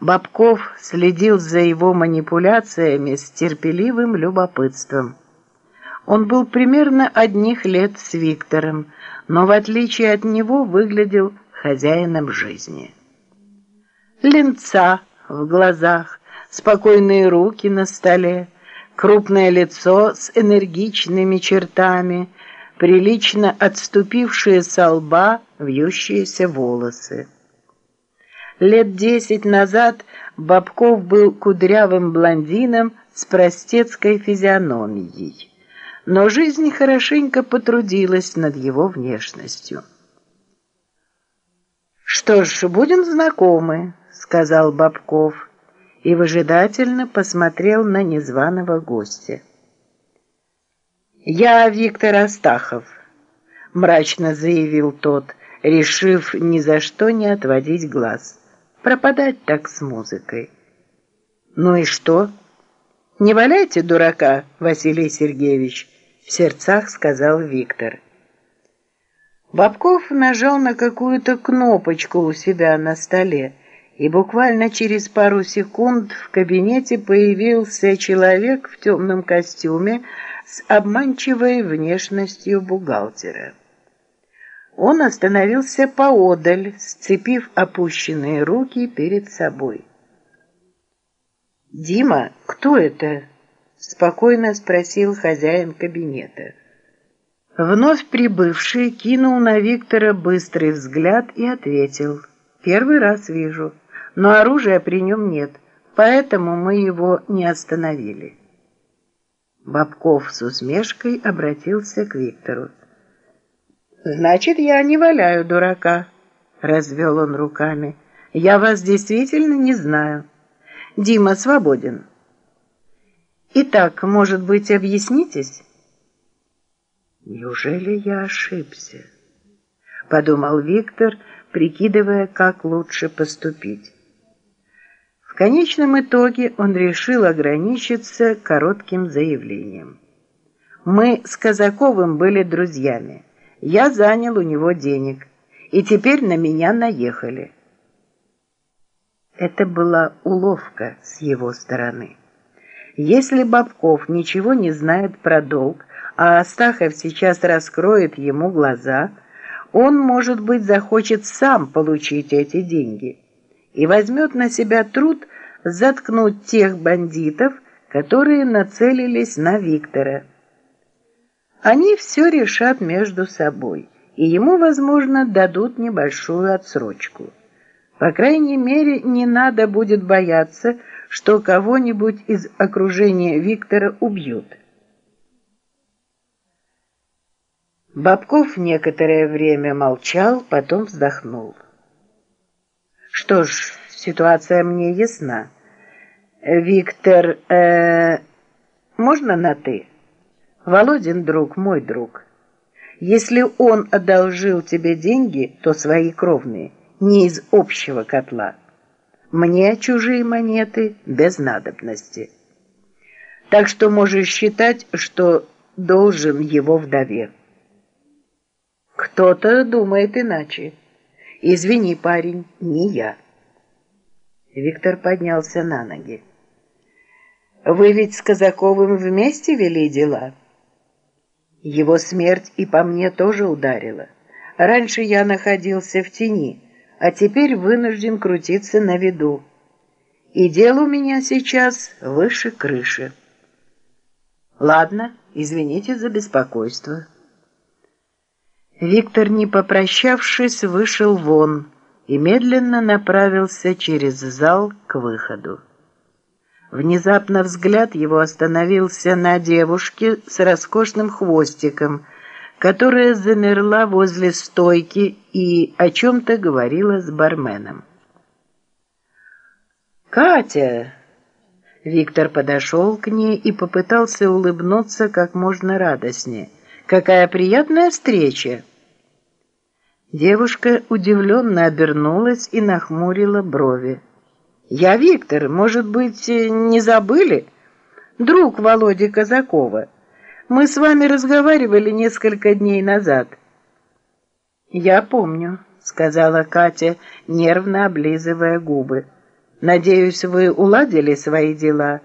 Бабков следил за его манипуляциями с терпеливым любопытством. Он был примерно одних лет с Виктором, но в отличие от него выглядел хозяином жизни. Ленца в глазах, спокойные руки на столе, крупное лицо с энергичными чертами, прилично отступившие со лба вьющиеся волосы. Лет десять назад Бабков был кудрявым блондином с простецкой физиономией, но жизнь хорошенько потрудилась над его внешностью. «Что ж, будем знакомы», — сказал Бабков и выжидательно посмотрел на незваного гостя. «Я Виктор Астахов», — мрачно заявил тот, решив ни за что не отводить глаз. «Пропадать так с музыкой». «Ну и что?» «Не валяйте дурака, Василий Сергеевич», — в сердцах сказал Виктор. Бабков нажал на какую-то кнопочку у себя на столе, и буквально через пару секунд в кабинете появился человек в темном костюме с обманчивой внешностью бухгалтера. Он остановился поодаль, сцепив опущенные руки перед собой. «Дима, кто это?» — спокойно спросил хозяин кабинета. Вновь прибывший кинул на Виктора быстрый взгляд и ответил. «Первый раз вижу» но оружия при нем нет, поэтому мы его не остановили. Бабков с усмешкой обратился к Виктору. «Значит, я не валяю дурака», — развел он руками. «Я вас действительно не знаю. Дима свободен». «Итак, может быть, объяснитесь?» «Неужели я ошибся?» — подумал Виктор, прикидывая, как лучше поступить конечном итоге он решил ограничиться коротким заявлением. Мы с Казаковым были друзьями. Я занял у него денег, и теперь на меня наехали. Это была уловка с его стороны. Если Бабков ничего не знает про долг, а Астахов сейчас раскроет ему глаза, он, может быть, захочет сам получить эти деньги и возьмет на себя труд заткнуть тех бандитов, которые нацелились на Виктора. Они все решат между собой, и ему, возможно, дадут небольшую отсрочку. По крайней мере, не надо будет бояться, что кого-нибудь из окружения Виктора убьют. Бабков некоторое время молчал, потом вздохнул. Что ж, ситуация мне ясна. Виктор, э, можно на «ты»? Володин друг, мой друг. Если он одолжил тебе деньги, то свои кровные, не из общего котла. Мне чужие монеты без надобности. Так что можешь считать, что должен его вдове. Кто-то думает иначе. Извини, парень, не я. Виктор поднялся на ноги. «Вы ведь с Казаковым вместе вели дела?» Его смерть и по мне тоже ударила. Раньше я находился в тени, а теперь вынужден крутиться на виду. И дело у меня сейчас выше крыши. Ладно, извините за беспокойство. Виктор, не попрощавшись, вышел вон, и медленно направился через зал к выходу. Внезапно взгляд его остановился на девушке с роскошным хвостиком, которая замерла возле стойки и о чем-то говорила с барменом. «Катя!» Виктор подошел к ней и попытался улыбнуться как можно радостнее. «Какая приятная встреча!» Девушка удивленно обернулась и нахмурила брови. «Я Виктор, может быть, не забыли? Друг Володи Казакова. Мы с вами разговаривали несколько дней назад». «Я помню», — сказала Катя, нервно облизывая губы. Надеюсь, вы уладили свои дела?»